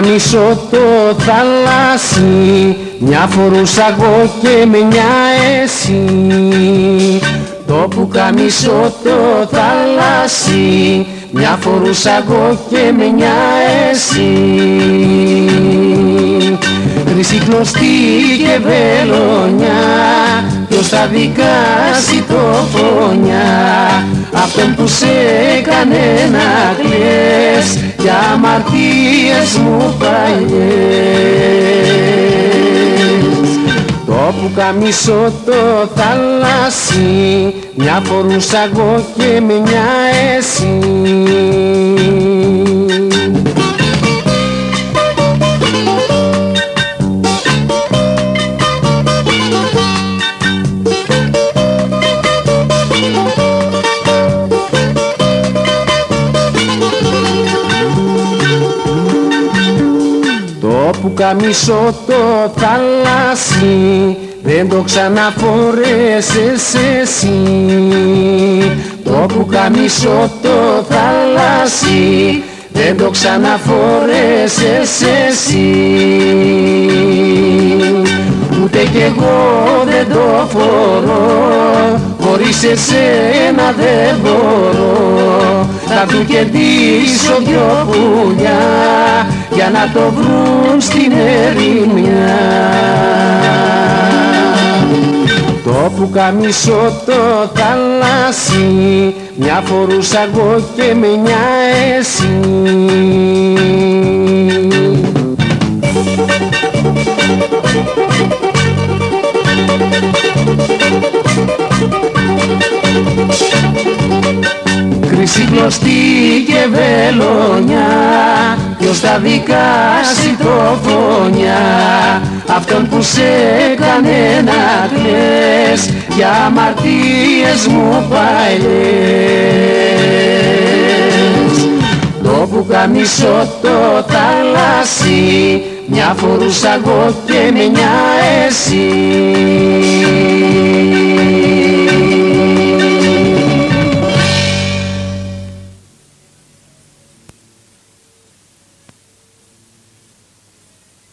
καμίσο το θαλάσσι. Μια φορούσα εγώ και με μια εσύ. Το που καμίσο το θαλάσσι. Μια φορούσα εγώ και με μια εσύ. Χρυσή κλωστή και βελονιά ποιος θα δικάσει το φωνιά; Αυτόν που σε έκανε να κλαις για αμαρτίες μου παλιές. Το που καμίσω το θαλάσσι μια φορούσα εγώ και με μια εσύ που καμίσω το θαλάσσι δεν το ξαναφορέσες εσύ. Το που καμίσω το θαλάσσι δεν το ξαναφορέσες εσύ ούτε κι εγώ δεν το φορώ. Χωρίς εσένα δεν μπορώ. Θα του κερδίσω δυο πουλιά για να το βρουν στην ερημιά. Το που καμίσω το θαλάσσι μια φορούσα εγώ και με μια εσύ Χρυσή κλωστή και βελονιά Ποιος στα δικάσει το φωνιά Αυτόν που σε κανένα κλαις Για αμαρτίες μου παλιές. Το που καμισώ το θαλάσσι μια φορούσα εγώ και μια εσύ